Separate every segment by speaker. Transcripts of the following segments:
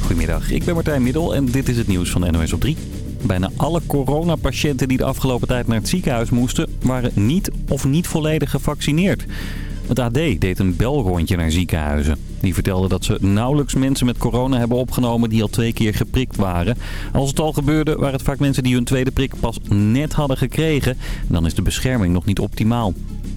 Speaker 1: Goedemiddag, ik ben Martijn Middel en dit is het nieuws van NOS op 3. Bijna alle coronapatiënten die de afgelopen tijd naar het ziekenhuis moesten... waren niet of niet volledig gevaccineerd. Het AD deed een belrondje naar ziekenhuizen. Die vertelde dat ze nauwelijks mensen met corona hebben opgenomen die al twee keer geprikt waren. Als het al gebeurde, waren het vaak mensen die hun tweede prik pas net hadden gekregen. Dan is de bescherming nog niet optimaal.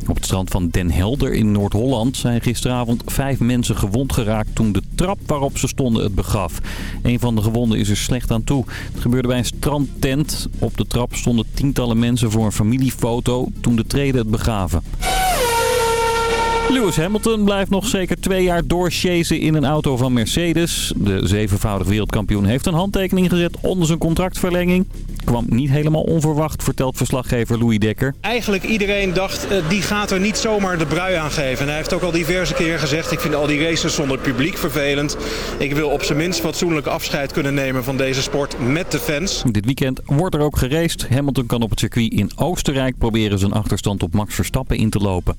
Speaker 1: Op het strand van Den Helder in Noord-Holland zijn gisteravond vijf mensen gewond geraakt toen de trap waarop ze stonden het begaf. Een van de gewonden is er slecht aan toe. Het gebeurde bij een strandtent. Op de trap stonden tientallen mensen voor een familiefoto toen de treden het begaven. Lewis Hamilton blijft nog zeker twee jaar doorchasen in een auto van Mercedes. De zevenvoudig wereldkampioen heeft een handtekening gezet onder zijn contractverlenging. Kwam niet helemaal onverwacht, vertelt verslaggever Louis Dekker.
Speaker 2: Eigenlijk iedereen dacht, uh, die gaat er niet zomaar de brui aan geven. En hij heeft ook al diverse keren gezegd, ik vind al die races zonder publiek vervelend. Ik wil op zijn minst fatsoenlijk afscheid kunnen nemen van deze sport met de fans.
Speaker 1: Dit weekend wordt er ook geraced. Hamilton kan op het circuit in Oostenrijk proberen zijn achterstand op Max Verstappen in te lopen.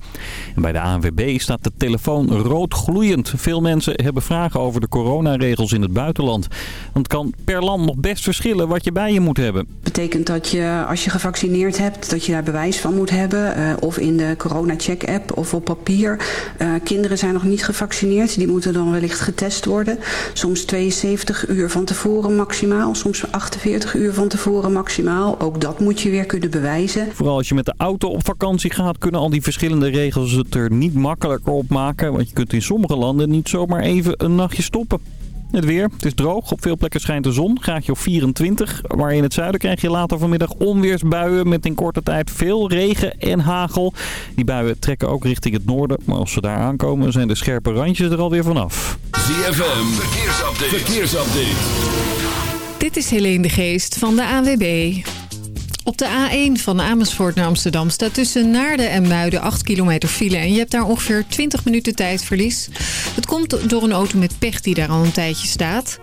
Speaker 1: En bij de ANWB staat de telefoon rood gloeiend. Veel mensen hebben vragen over de coronaregels in het buitenland. Want het kan per land nog best verschillen wat je bij je moet hebben.
Speaker 3: Betekent dat je als je gevaccineerd hebt, dat je daar bewijs van moet hebben. Uh, of in de corona-check-app of op papier. Uh, kinderen zijn nog niet gevaccineerd. Die moeten dan wellicht getest worden. Soms 72 uur van tevoren maximaal. Soms 48 uur van tevoren maximaal. Ook dat moet je weer kunnen bewijzen.
Speaker 1: Vooral als je met de auto op vakantie gaat, kunnen al die verschillende regels het er niet makkelijker op maken. Want je kunt in sommige landen niet zomaar even een nachtje stoppen. Het weer, het is droog. Op veel plekken schijnt de zon. Graadje op 24. Maar in het zuiden krijg je later vanmiddag onweersbuien met in korte tijd veel regen en hagel. Die buien trekken ook richting het noorden. Maar als ze daar aankomen zijn de scherpe randjes er alweer vanaf.
Speaker 4: ZFM, verkeersupdate. verkeersupdate.
Speaker 5: Dit is Helene de Geest van de ANWB. Op de A1 van Amersfoort naar Amsterdam staat tussen Naarden en Muiden 8 kilometer file. En je hebt daar ongeveer 20 minuten tijdverlies. Het komt door een auto met pech die daar al een tijdje staat.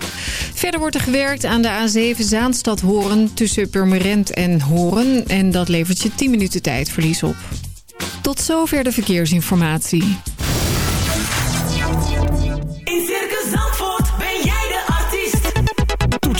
Speaker 5: Verder wordt er gewerkt aan de A7 Zaanstad-Horen tussen Purmerend en Horen. En dat levert je 10 minuten tijdverlies op. Tot zover de verkeersinformatie.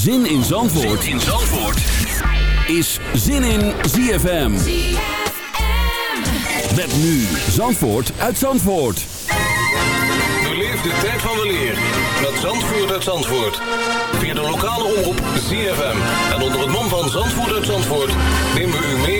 Speaker 4: Zin in Zandvoort, in Zandvoort. is Zin in ZFM. Met nu Zandvoort uit Zandvoort.
Speaker 6: Beleef de tijd van weleer met Zandvoort uit Zandvoort. Via de lokale omroep ZFM. En onder het mom van Zandvoort uit Zandvoort... nemen we u mee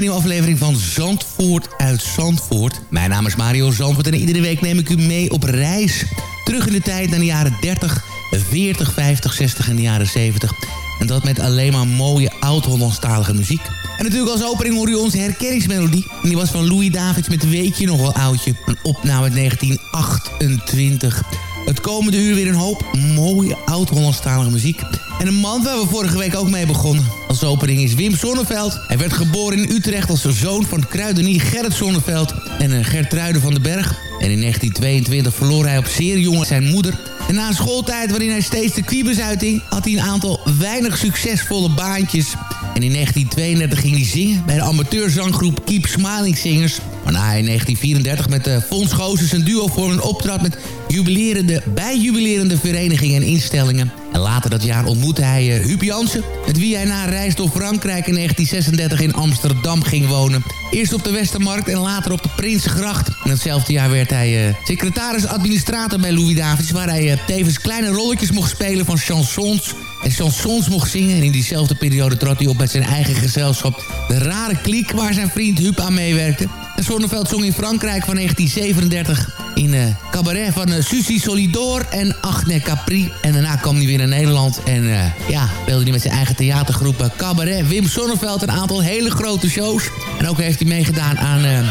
Speaker 7: Een nieuwe aflevering van Zandvoort uit Zandvoort. Mijn naam is Mario Zandvoort en iedere week neem ik u mee op reis. Terug in de tijd naar de jaren 30, 40, 50, 60 en de jaren 70. En dat met alleen maar mooie oud-Hollandstalige muziek. En natuurlijk als opening hoor u onze herkenningsmelodie. En die was van Louis Davids met Weet je nog wel oudje. Een opname uit 1928. Het komende uur weer een hoop mooie oud-Hollandstalige muziek. En een man waar we vorige week ook mee begonnen. Als opening is Wim Sonneveld. Hij werd geboren in Utrecht als de zoon van kruidenier Gerrit Sonneveld en een Gertruide van den Berg. En in 1922 verloor hij op zeer jonge zijn moeder. En na een schooltijd waarin hij steeds de kwiebus uiting... had hij een aantal weinig succesvolle baantjes. En in 1932 ging hij zingen bij de amateurzanggroep Keep Smiling Singers... Waarna hij in 1934 met de Fons Gozes een duo vormde optrad met jubilerende, bijjubilerende verenigingen en instellingen. En later dat jaar ontmoette hij uh, Huub Jansen, met wie hij na een reis door Frankrijk in 1936 in Amsterdam ging wonen. Eerst op de Westermarkt en later op de Prinsengracht. En hetzelfde jaar werd hij uh, secretaris-administrator bij Louis Davids... waar hij uh, tevens kleine rolletjes mocht spelen van chansons en chansons mocht zingen. En in diezelfde periode trad hij op met zijn eigen gezelschap... De Rare Kliek, waar zijn vriend Huub aan meewerkte. En Zonneveld zong in Frankrijk van 1937 in eh cabaret van eh, Suzy Solidor en Agne Capri. En daarna kwam hij weer naar Nederland. En eh, ja, speelde hij met zijn eigen theatergroep Cabaret. Wim Sonneveld een aantal hele grote shows. En ook heeft hij meegedaan aan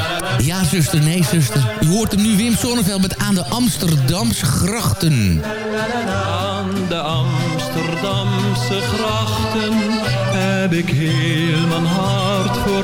Speaker 7: Ja zuster, nee zuster. U hoort hem nu Wim Sonneveld met Aan de Amsterdamse grachten.
Speaker 8: Aan de Amsterdamse grachten heb ik heel mijn hart voor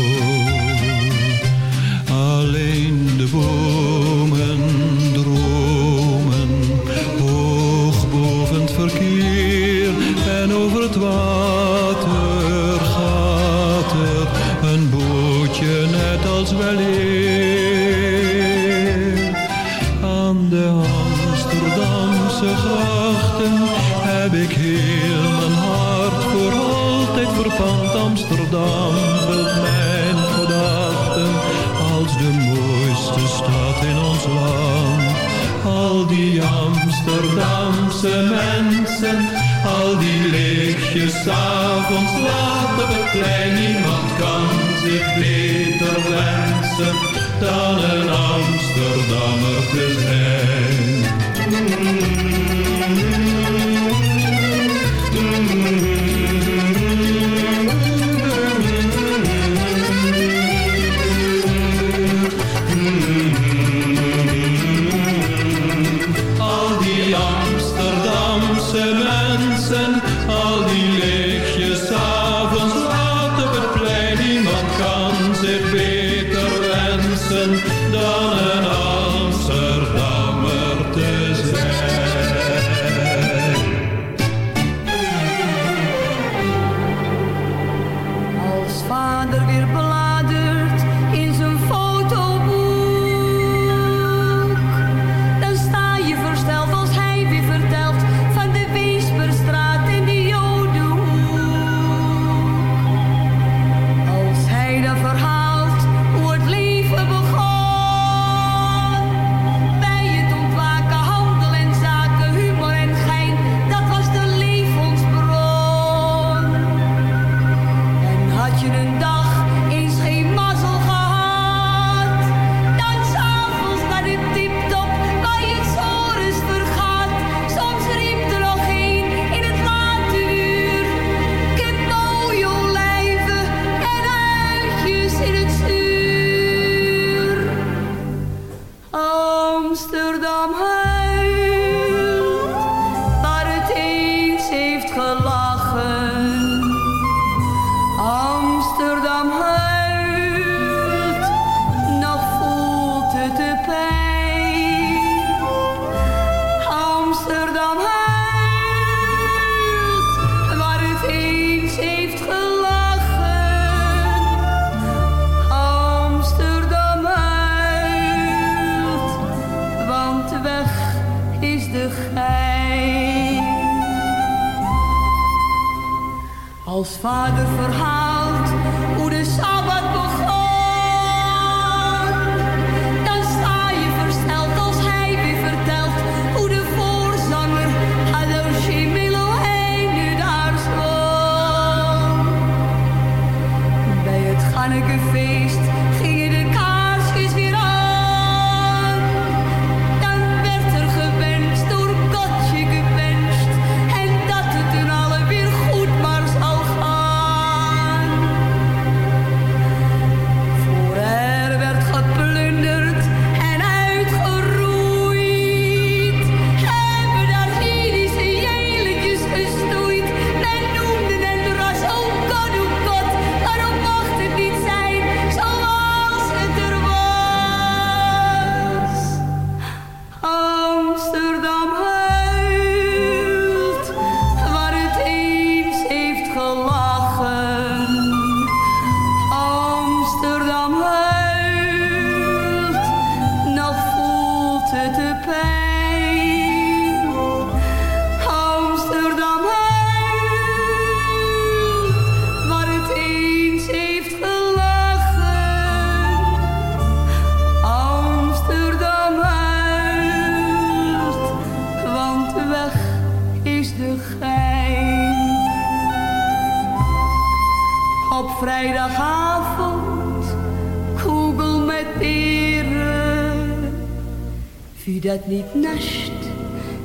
Speaker 9: Dat
Speaker 10: niet nascht,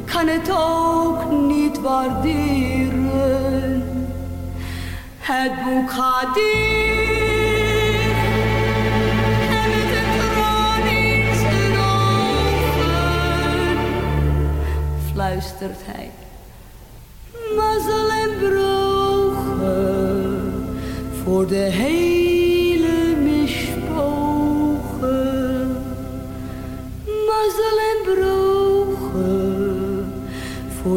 Speaker 10: kan het ook niet waarderen. Het boek gaat dicht fluistert hij. Mazzel en brogen voor de hele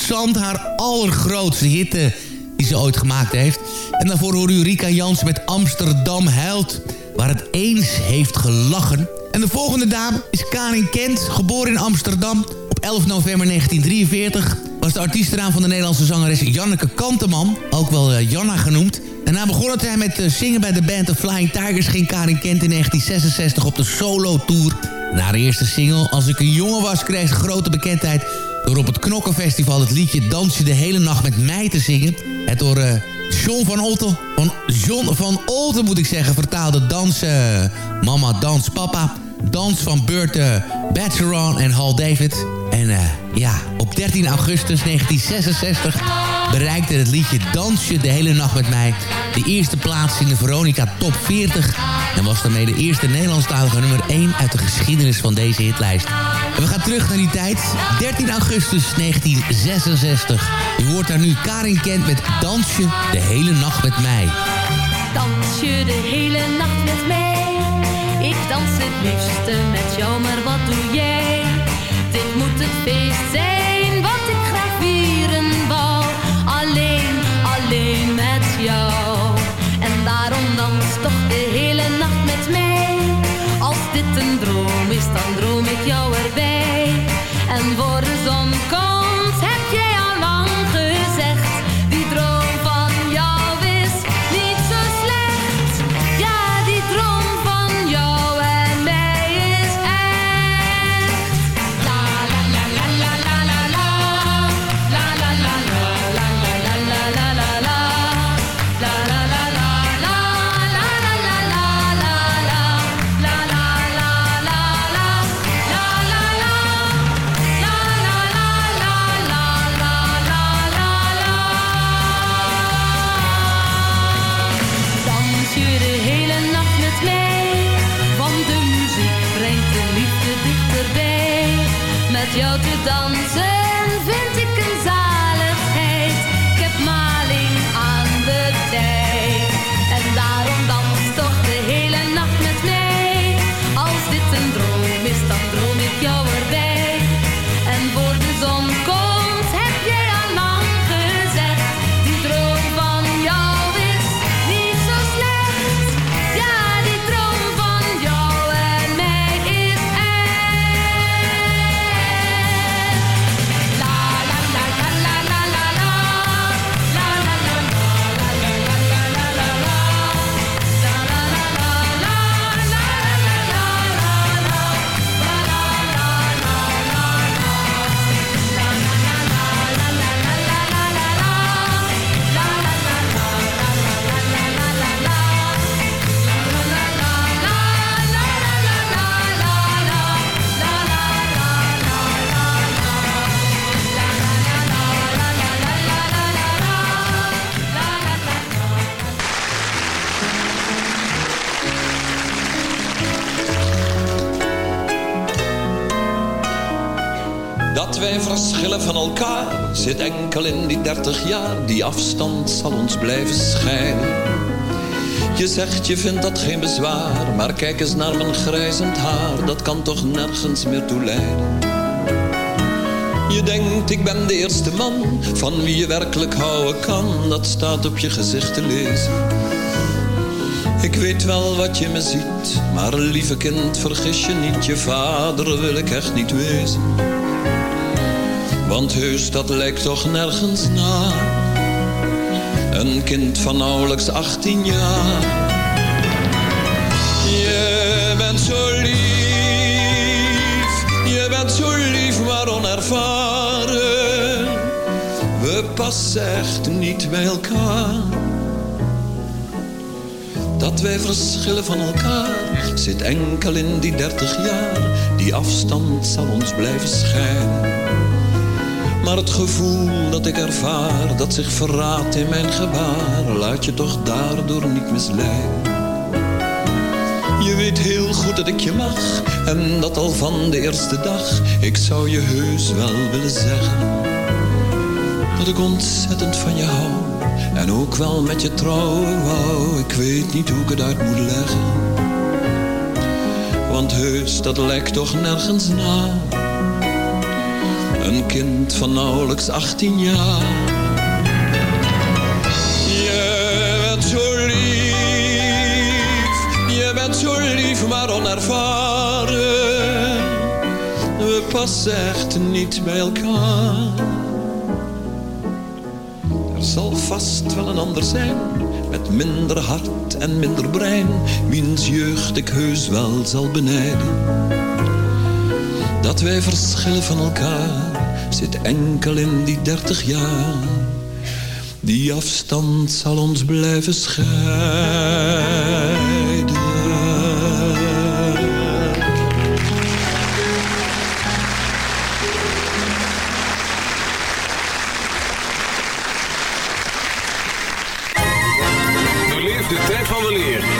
Speaker 11: Zand, haar
Speaker 7: allergrootste hitte die ze ooit gemaakt heeft. En daarvoor hoorde u Rika Jans met Amsterdam huilt, waar het eens heeft gelachen. En de volgende dame is Karin Kent, geboren in Amsterdam op 11 november 1943. Was de artiestenaam van de Nederlandse zangeres Janneke Kanteman, ook wel eh, Janna genoemd. Daarna begon het hij met eh, zingen bij de band The Flying Tigers... ging Karin Kent in 1966 op de solo-tour. Na haar eerste single, Als ik een jongen was, kreeg ze grote bekendheid... door op het Knokkenfestival het liedje Dans je de hele nacht met mij te zingen. Het door eh, John van Olten, van John van Olten moet ik zeggen... vertaalde Dans eh, Mama, Dans Papa... Dans van Burt uh, en Hal David. En eh, ja, op 13 augustus 1966 bereikte het liedje Dansje de hele nacht met mij... de eerste plaats in de Veronica Top 40... en was daarmee de eerste Nederlandstalige nummer 1 uit de geschiedenis van deze hitlijst. En we gaan terug naar die tijd, 13 augustus 1966. U hoort daar nu Karin Kent met Dansje de hele nacht met mij.
Speaker 9: Dans je de hele nacht met mij? Ik dans het liefste met jou, maar wat doe jij? Dit moet het feest zijn met jou. En daarom dans toch de hele nacht met mij. Als dit een droom is, dan droom ik jou erbij. En voor de zon komt,
Speaker 12: zit enkel in die dertig jaar. Die afstand zal ons blijven schijnen. Je zegt je vindt dat geen bezwaar, maar kijk eens naar mijn grijzend haar. Dat kan toch nergens meer toe leiden. Je denkt ik ben de eerste man van wie je werkelijk houden kan. Dat staat op je gezicht te lezen. Ik weet wel wat je me ziet, maar lieve kind, vergis je niet. Je vader wil ik echt niet wezen. Want heus, dat lijkt toch nergens na. Een kind van nauwelijks 18 jaar. Je bent zo lief, je bent zo lief, maar onervaren. We passen echt niet bij elkaar. Dat wij verschillen van elkaar zit enkel in die dertig jaar. Die afstand zal ons blijven schijnen. Maar het gevoel dat ik ervaar, dat zich verraadt in mijn gebaar, laat je toch daardoor niet misleiden. Je weet heel goed dat ik je mag, en dat al van de eerste dag. Ik zou je heus wel willen zeggen, dat ik ontzettend van je hou. En ook wel met je trouwen wou, ik weet niet hoe ik het uit moet leggen. Want heus, dat lijkt toch nergens na. Een kind van nauwelijks 18 jaar. Je bent zo lief, je bent zo lief, maar onervaren. We passen echt niet bij elkaar. Er zal vast wel een ander zijn,
Speaker 13: met minder hart en minder brein, wiens jeugd ik heus wel zal benijden. Dat wij verschillen van elkaar, zit enkel in die dertig jaar. Die afstand zal ons blijven scheiden.
Speaker 6: Beleef de tijd van weleer met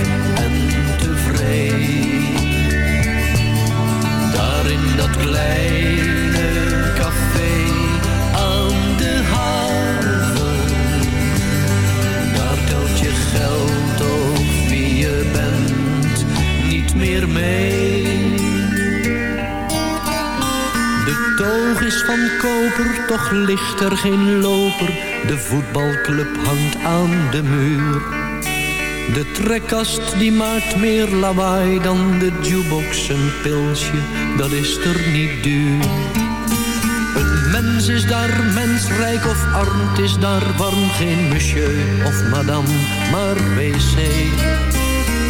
Speaker 14: toch ligt er geen loper. De voetbalclub hangt aan de muur. De trekkast die maakt meer lawaai dan de jukebox. Een pilsje, dat is er niet duur. Een mens is daar mensrijk of arm, is daar warm. Geen monsieur of madame, maar wc.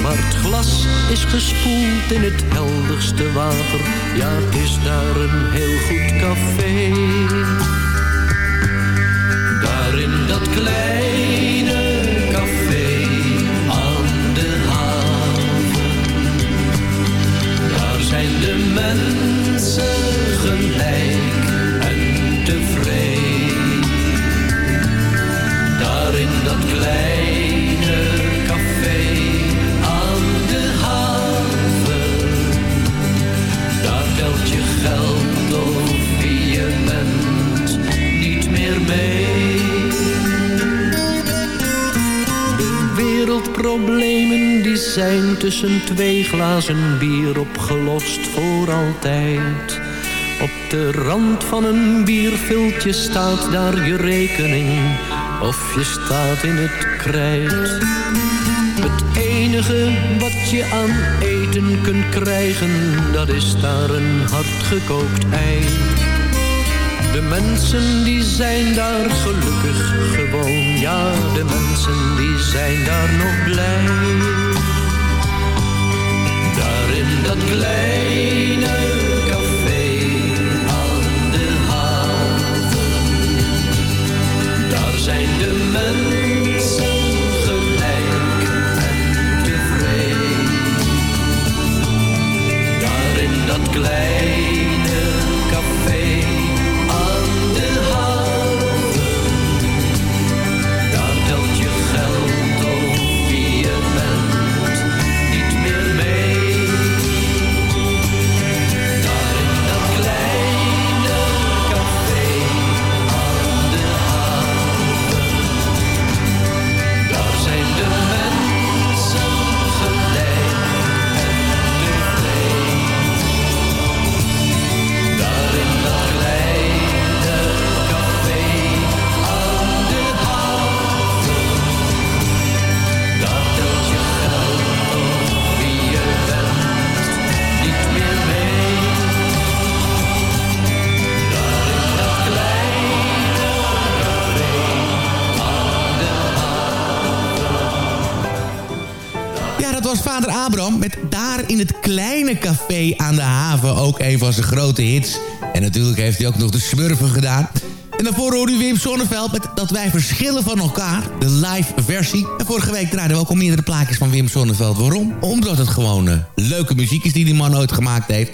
Speaker 14: Maar het glas is gespoeld in het helderste water. Ja, het is daar een heel goed café. Daar in dat kleine wereldproblemen die zijn tussen twee glazen bier opgelost voor altijd. Op de rand van een bierviltje staat daar je rekening of je staat in het krijt. Het enige wat je aan eten kunt krijgen, dat is daar een hardgekookt ei. De mensen die zijn daar gelukkig de mensen die zijn daar nog blij. Daar in dat kleine
Speaker 7: Abraham met daar in het kleine café aan de haven ook een van zijn grote hits. En natuurlijk heeft hij ook nog de smurfen gedaan. En daarvoor hoorde u Wim Sonneveld met Dat wij verschillen van elkaar. De live versie. En vorige week draaiden we ook al meerdere plaatjes van Wim Sonneveld. Waarom? Omdat het gewoon eh, leuke muziek is die die man ooit gemaakt heeft.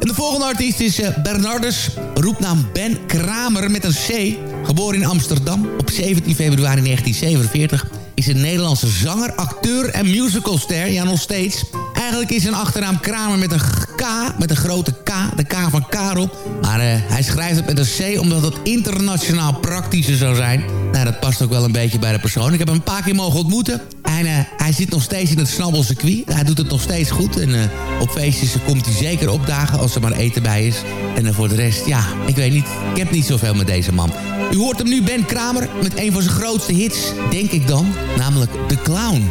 Speaker 7: En de volgende artiest is eh, Bernardus. Roepnaam Ben Kramer met een C. Geboren in Amsterdam op 17 februari 1947 is een Nederlandse zanger, acteur en musicalster. Ja, nog steeds. Eigenlijk is zijn achternaam Kramer met een K, met een grote K, de K van Karel. Maar eh, hij schrijft het met een C omdat het internationaal praktischer zou zijn. Nou, dat past ook wel een beetje bij de persoon. Ik heb hem een paar keer mogen ontmoeten. En eh, hij zit nog steeds in het snabbelcircuit. Hij doet het nog steeds goed. En eh, op feestjes komt hij zeker opdagen als er maar eten bij is. En voor de rest, ja, ik weet niet. Ik heb niet zoveel met deze man. U hoort hem nu, Ben Kramer, met een van zijn grootste hits, denk ik dan. Namelijk The Clown.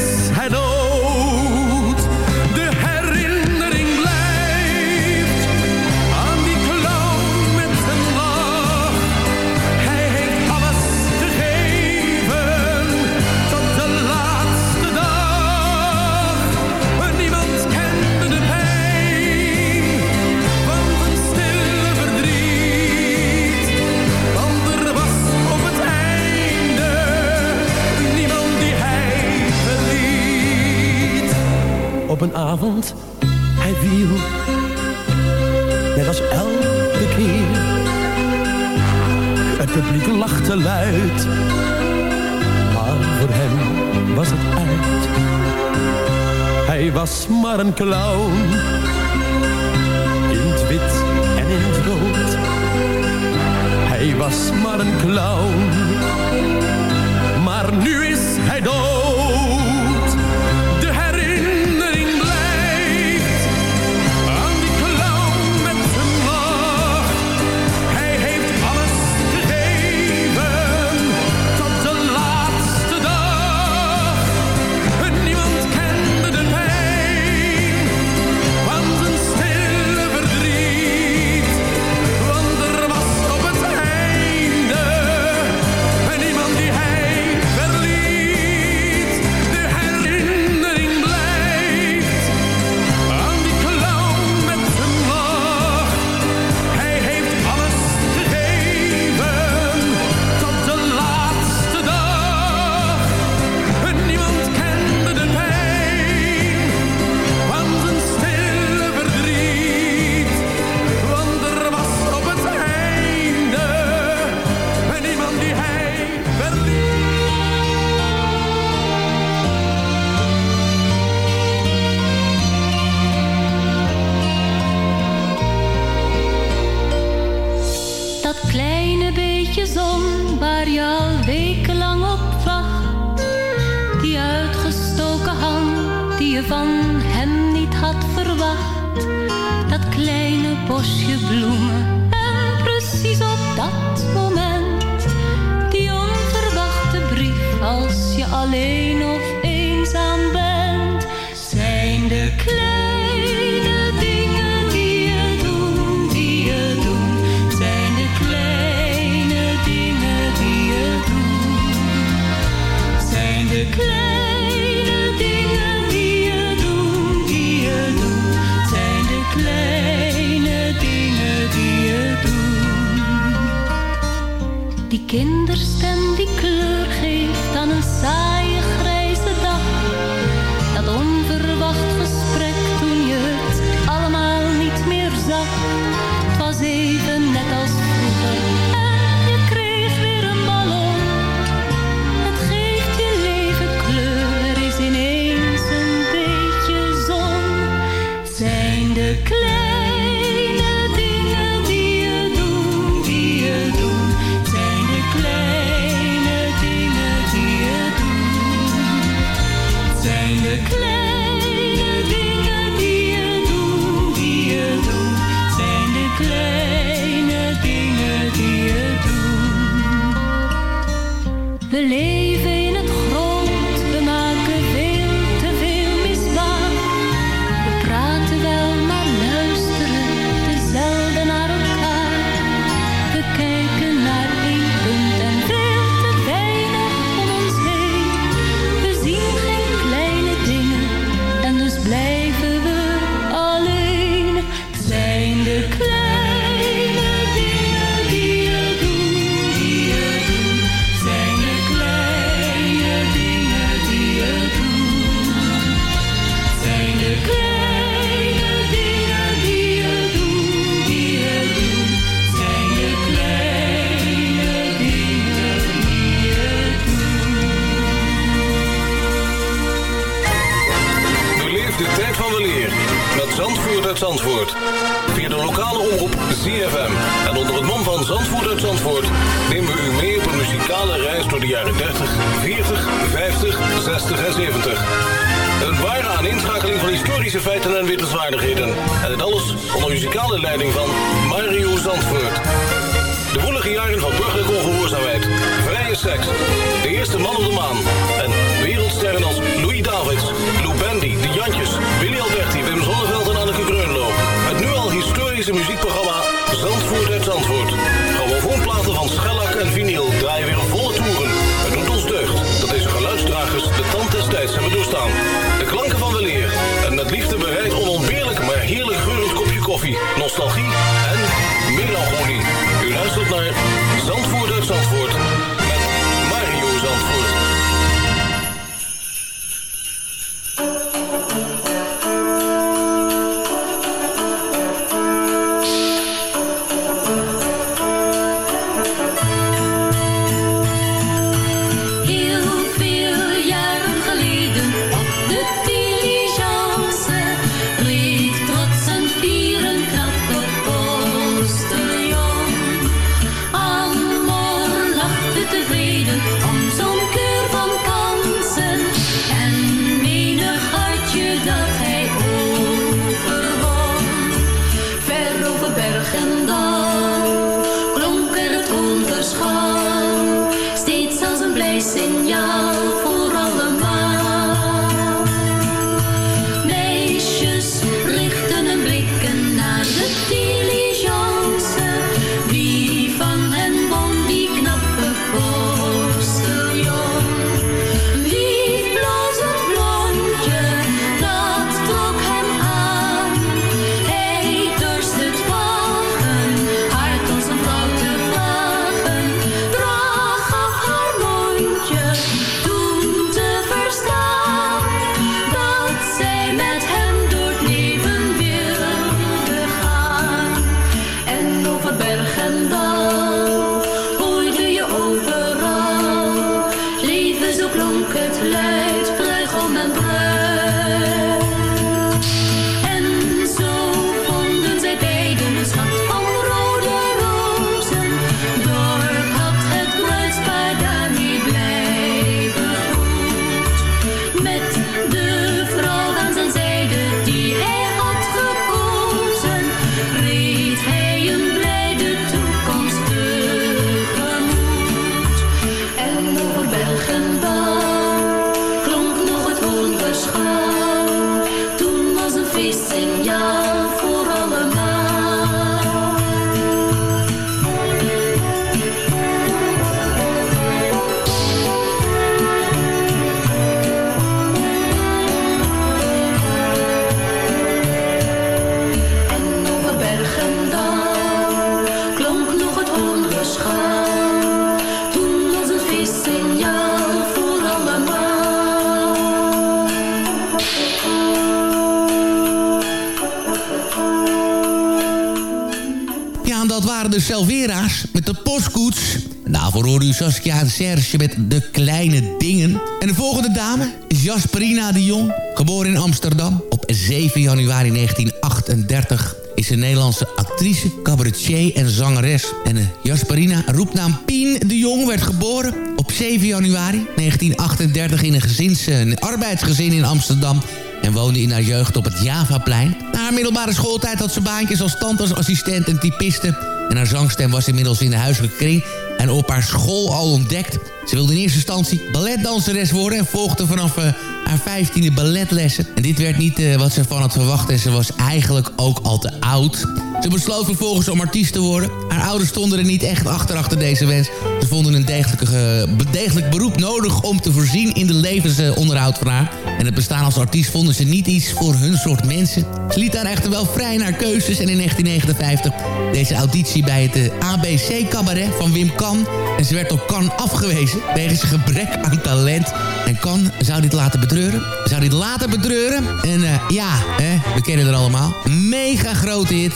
Speaker 15: met de
Speaker 7: postkoets. Daarvoor hoorde u Saskia en Serge met De Kleine Dingen. En de volgende dame is Jasperina de Jong. Geboren in Amsterdam op 7 januari 1938 is een Nederlandse actrice, cabaretier en zangeres. En eh, Jasperina, roepnaam Pien de Jong, werd geboren op 7 januari 1938 in een, gezins, eh, een arbeidsgezin in Amsterdam en woonde in haar jeugd op het Javaplein. Na haar middelbare schooltijd had ze baantjes als tandartsassistent en typiste... en haar zangstem was inmiddels in de huiselijke kring... en op haar school al ontdekt. Ze wilde in eerste instantie balletdanseres worden... en volgde vanaf eh, haar vijftiende balletlessen. En dit werd niet eh, wat ze van had verwacht... en ze was eigenlijk ook al te oud... Ze besloot vervolgens om artiest te worden. Haar ouders stonden er niet echt achter achter deze wens. Ze vonden een eh, degelijk beroep nodig om te voorzien in de levensonderhoud van haar. En het bestaan als artiest vonden ze niet iets voor hun soort mensen. Ze liet haar echter wel vrij naar keuzes en in 1959 deze auditie bij het eh, ABC Cabaret van Wim Kan. En ze werd door Kan afgewezen wegens gebrek aan talent. En Kan zou dit laten betreuren. Zou dit laten betreuren. En eh, ja, hè, we kennen het allemaal. Mega grote hit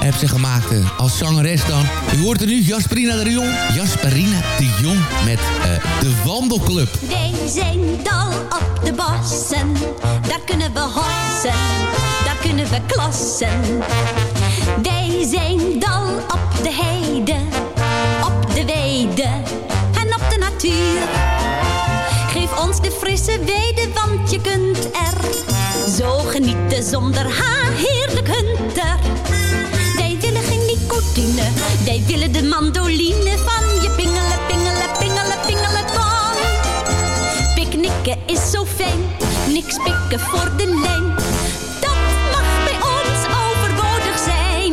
Speaker 7: heeft ze gemaakt eh, als zangeres dan. U hoort er nu Jasperina de Jong. Jasperina de Jong met eh, de Wandelclub.
Speaker 16: Wij zijn dal op de bossen, daar kunnen we hossen, daar kunnen we klassen. Wij zijn dal op de heide, op de weide en op de natuur. Geef ons de frisse weide, want je kunt er zo genieten zonder haar heerlijk hunter. Wij willen de mandoline van je pingelen, pingelen, pingelen, pingelen van. Picknicken is zo fijn, niks pikken voor de lijn. Dat mag bij ons overbodig zijn.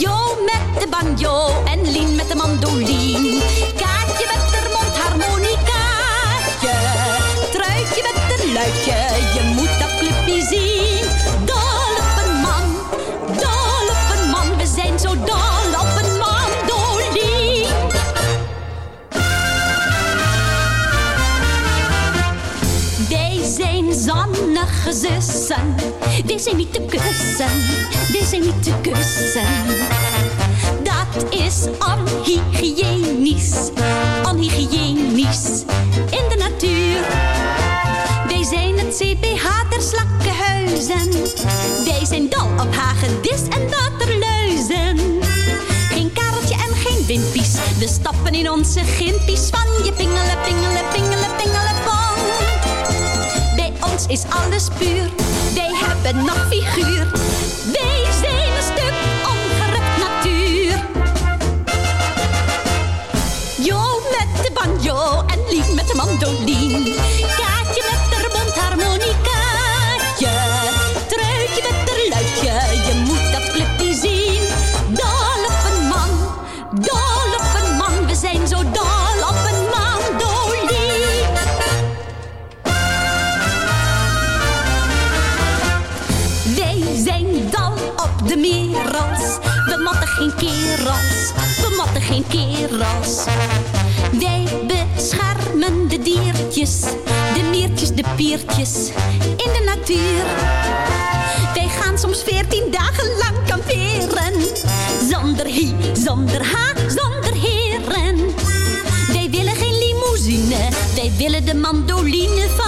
Speaker 16: Jo met de banjo en Lien met de mandoline. Kaatje met de mondharmonicaatje. Truitje met een luidje, je moet dat clubje zien. Zonnige zussen. Zijn niet te kussen. Wij zijn niet te kussen. Dat is onhygiënisch. Onhygiënisch. In de natuur. Wij zijn het CPH der slakkenhuizen. Wij zijn dol op hagedis en waterluizen. Geen kareltje en geen wimpies. We stappen in onze gimpies van je pingelen, pingelen, pingelen, is alles puur. Wij hebben nog figuur. Wij beschermen de diertjes. De miertjes, de piertjes. In de natuur. Wij gaan soms veertien dagen lang kamperen. Zonder hi, zonder ha, zonder heren. Wij willen geen limousine. Wij willen de mandoline van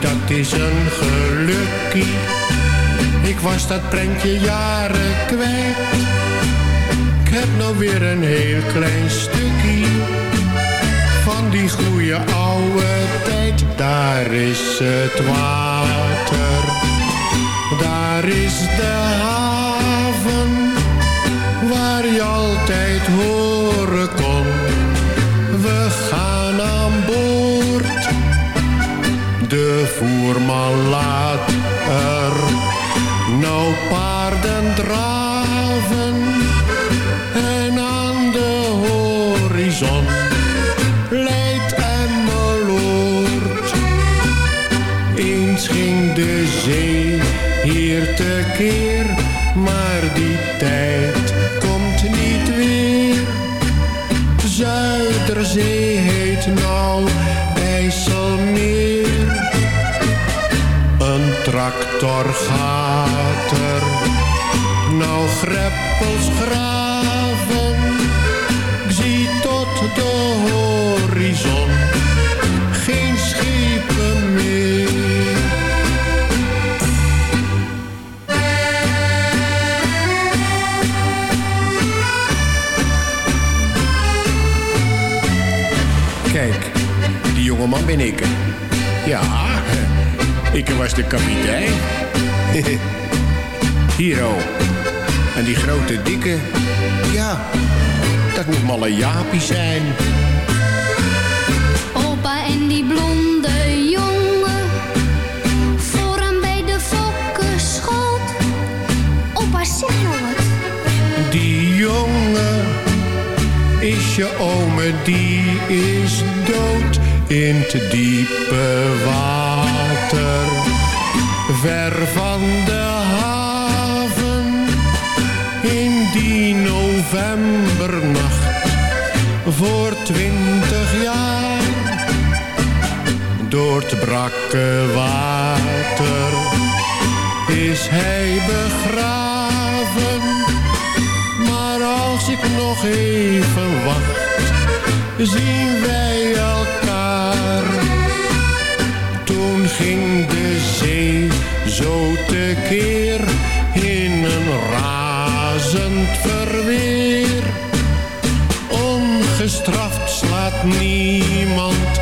Speaker 16: dat
Speaker 17: is
Speaker 18: een gelukkie. Ik was dat prentje jaren kwijt. Ik heb nou weer een heel klein stukje van die goede oude tijd. Daar is het water, daar is de haven waar je altijd hoort De voerman laat greppels graven. Ik zie tot de horizon geen schepen meer. Kijk, die jongeman ben ik. Ja, ik was de kapitein. Hero. En die grote dikke, ja, dat moet malle Jaapie zijn.
Speaker 19: Opa en die blonde jongen, vooraan bij de fokkenschoot. Opa, zeg nou wat.
Speaker 18: Die jongen is je ome, die is dood in te diepe water. Ver van de novembernacht, voor twintig jaar. Door het brakke water is hij begraven. Maar als ik nog even wacht, zien wij elkaar. Toen ging de zee zo tekeer in een razend verweer. Ongestraft slaat niemand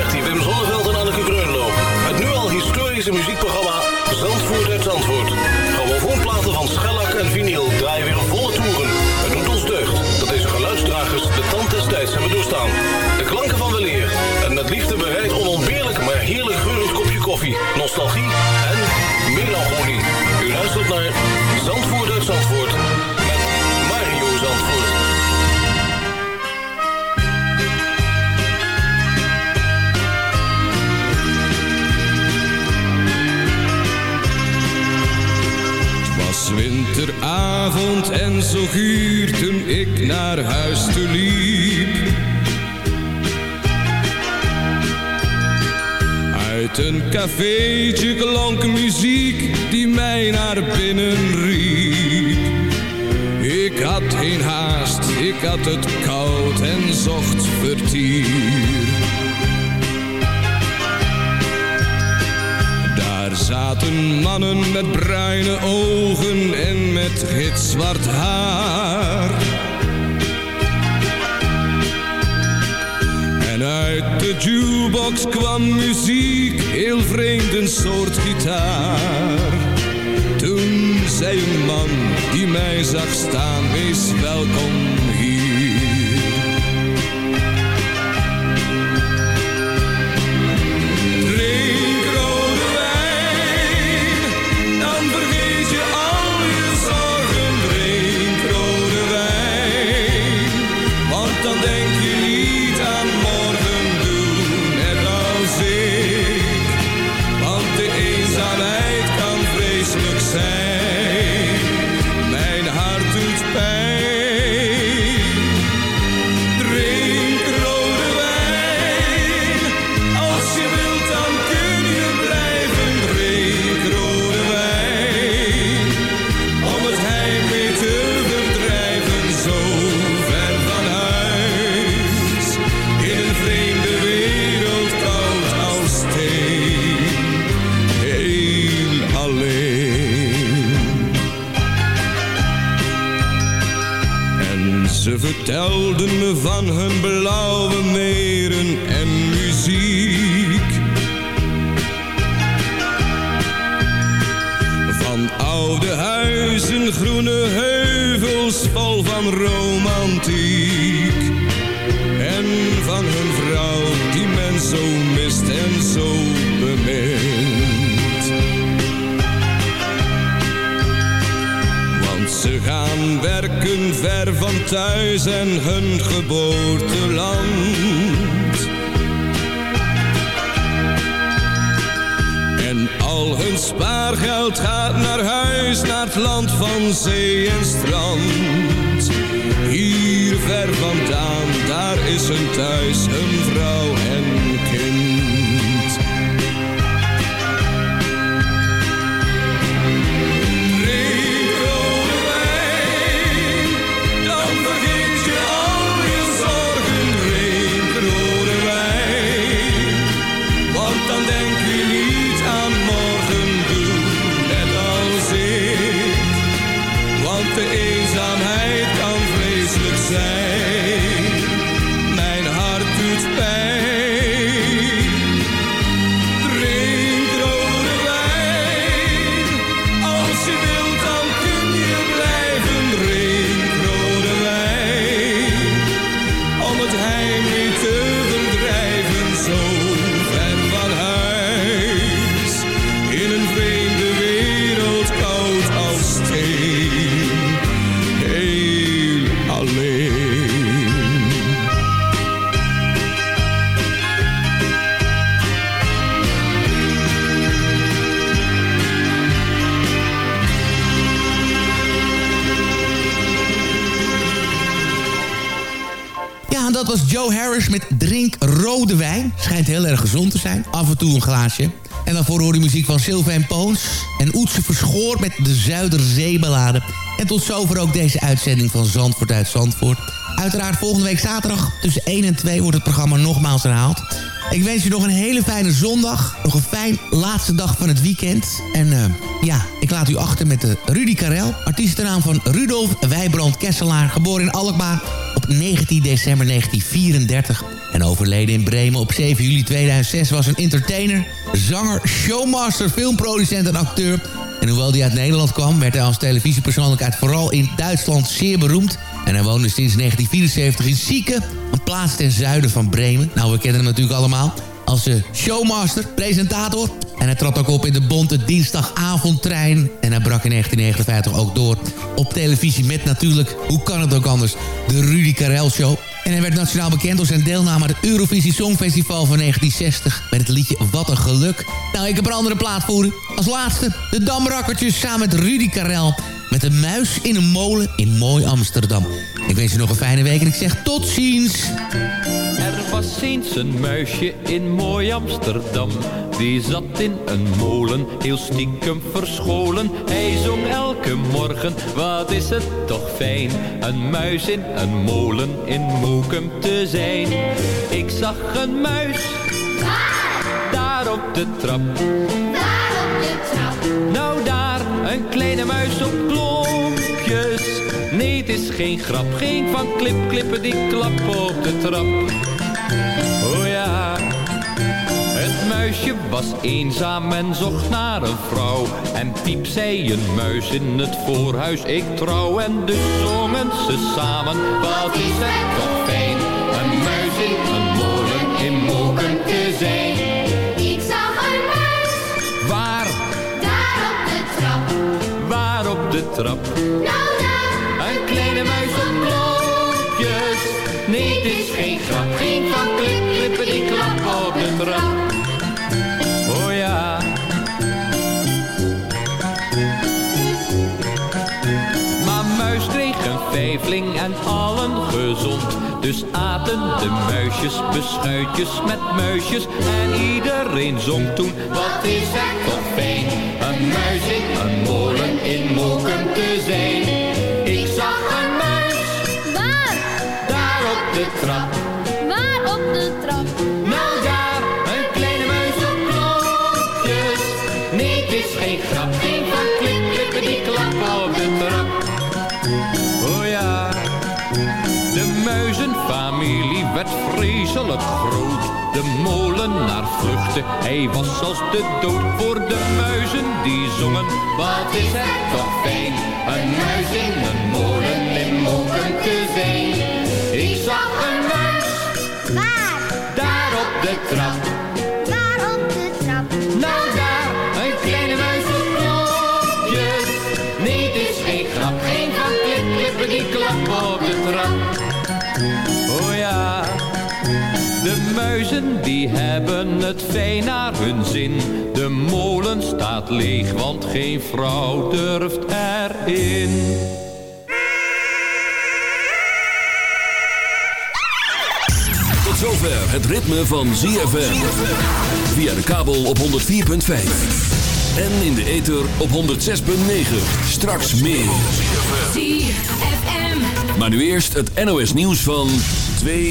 Speaker 6: historische muziekprogramma Zandvoort uit Zandvoort. Grammofoonplaten van schellak en vinyl draaien weer volle toeren. Het doet ons deugd dat deze geluidsdragers de tand des tijds hebben doorstaan.
Speaker 12: zo guur toen ik naar huis te liep. Uit een cafeetje klonk muziek die mij naar binnen riep. Ik had geen haast, ik had het koud en zocht vertier. Zaten mannen met bruine ogen en met gitzwart haar. En uit de jukebox kwam muziek, heel vreemd een soort gitaar. Toen zei een man die mij zag staan, wees welkom van hun blauwe ver van thuis en hun geboorteland. En al hun spaargeld gaat naar huis, naar het land van zee en strand. Hier ver vandaan, daar is hun thuis, hun vrouw en Rode Wijn.
Speaker 7: Schijnt heel erg gezond te zijn. Af en toe een glaasje. En daarvoor hoor je muziek van Sylvain Poons. En Oetse Verschoor met de Zuiderzeeballade. En tot zover ook deze uitzending van Zandvoort uit Zandvoort. Uiteraard volgende week zaterdag tussen 1 en 2 wordt het programma nogmaals herhaald. Ik wens je nog een hele fijne zondag. Nog een fijn laatste dag van het weekend. En eh, ja, ik laat u achter met de Rudy Karel. Artiestennaam van Rudolf Wijbrand Kesselaar. Geboren in Alkmaar op 19 december 1934. En overleden in Bremen op 7 juli 2006 was een entertainer, zanger, showmaster, filmproducent en acteur. En hoewel hij uit Nederland kwam, werd hij als televisiepersoonlijkheid vooral in Duitsland zeer beroemd. En hij woonde sinds 1974 in Sieke, een plaats ten zuiden van Bremen. Nou, we kennen hem natuurlijk allemaal als eh, showmaster, presentator. En hij trad ook op in de bonte dinsdagavondtrein. En hij brak in 1959 ook door op televisie met natuurlijk, hoe kan het ook anders, de Rudy Karel Show. En hij werd nationaal bekend door zijn deelname aan het Eurovisie Songfestival van 1960... met het liedje Wat een Geluk. Nou, ik heb een andere plaat voor u. Als laatste, de Damrakkertjes samen met Rudy Karel met een muis in een molen in mooi Amsterdam. Ik wens je nog een fijne week en ik zeg tot ziens.
Speaker 20: Er was eens een muisje in mooi Amsterdam. Die zat in een molen, heel stiekem verscholen. Hij zong elke morgen, wat is het toch fijn. Een muis in een molen in Moekum te zijn. Ik zag een muis, daar op de trap.
Speaker 21: Daar op de trap.
Speaker 20: Nou daar, een kleine muis op klompjes. Nee, het is geen grap, geen van klip, klippen die klap op de trap. Oh ja, het muisje was eenzaam en zocht naar een vrouw. En piep zei een muis in het voorhuis, ik trouw. En dus zongen ze samen, wat is
Speaker 21: de trap? Nou.
Speaker 20: Een kleine muis op klopjes. Nee, het is geen grap, geen van klip, klap op de trap. Oh ja. Maar muis kreeg een en allen gezond. Dus aten de muisjes beschuitjes met muisjes. En iedereen zong toen, wat is het toch fijn. Een muis in een molen in Moken te zijn. Ik zag een muis.
Speaker 21: Waar?
Speaker 20: Daar op de trap.
Speaker 21: Waar op de trap?
Speaker 20: Nou daar, een kleine muis op klopjes. Nee, het is geen grap, geen van klippen die klap op de trap. Oh ja, de muizenfamilie werd vreselijk groot. De molenaar vluchtte, hij was als de dood voor de muizen die zongen. Wat is het toch fijn, een muis in een molen in Moken te zijn. Ik zag een muis.
Speaker 21: Waar?
Speaker 20: Daar op de trap. Muizen die hebben het fijn naar hun zin. De molen staat leeg, want geen vrouw durft erin.
Speaker 4: Tot zover het ritme van ZFM. Via de kabel op 104.5. En in de ether op 106.9. Straks meer.
Speaker 21: ZFM.
Speaker 4: Maar nu eerst het NOS nieuws van 2